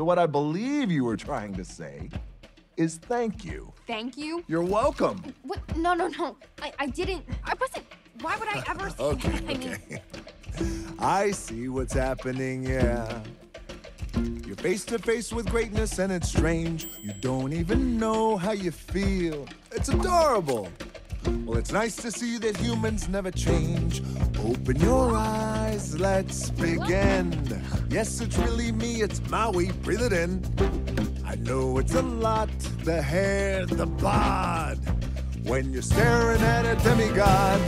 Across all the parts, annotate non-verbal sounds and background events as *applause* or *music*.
So what I believe you were trying to say is thank you. Thank you. You're welcome. What? No, no, no. I, I didn't. I wasn't. Why would I ever *laughs* say Okay, that? I mean, okay. I see what's happening, yeah. You're face to face with greatness and it's strange. You don't even know how you feel. It's adorable. Well, it's nice to see that humans never change. Open your eyes, let's begin. Yes, it's really me, it's Maui, breathe it in. I know it's a lot, the hair, the bod. When you're staring at a demigod,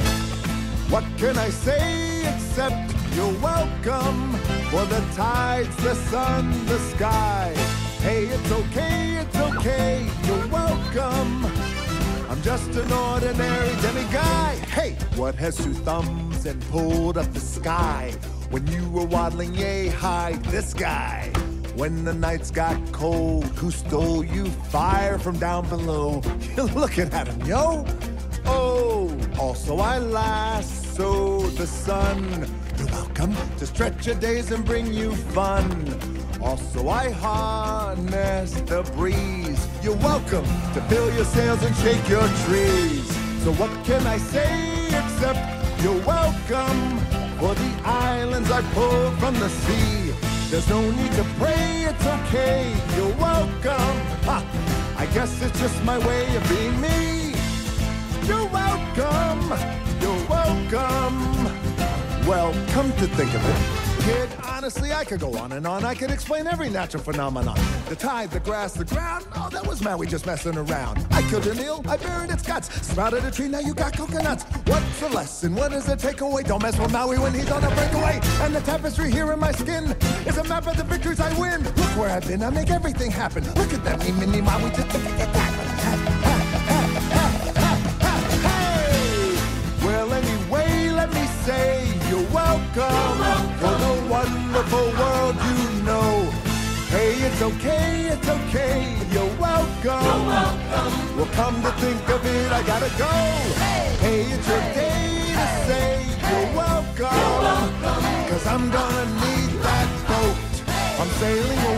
what can I say except you're welcome for the tides, the sun, the sky? Hey, it's okay, it's okay, you're welcome. I'm just an ordinary what has two thumbs and pulled up the sky? When you were waddling yay high, this guy. When the nights got cold, who stole you fire from down below? *laughs* You're looking at him, yo. Oh, also I lasso the sun. You're welcome to stretch your days and bring you fun. Also I harness the breeze. You're welcome to fill your sails and shake your trees. So what can I say except you're welcome for the islands I pulled from the sea. There's no need to pray, it's okay. You're welcome. Ha! I guess it's just my way of being me. You're welcome. You're welcome. Well, come to think of it, kid, honestly, I could go on and on. I could explain every natural phenomenon. The tide, the grass, the ground. Oh, that was Maui just messing around. I killed an eel, I buried its guts. Sprouted a tree, now you got coconuts. What's the lesson? What is the takeaway? Don't mess with Maui when he's on a breakaway. And the tapestry here in my skin is a map of the victories I win. Look where I've been, I make everything happen. Look at that, me, mini Maui, come to think of it, I gotta go. Hey, it's your day to say you're welcome. Cause I'm gonna need that boat. I'm sailing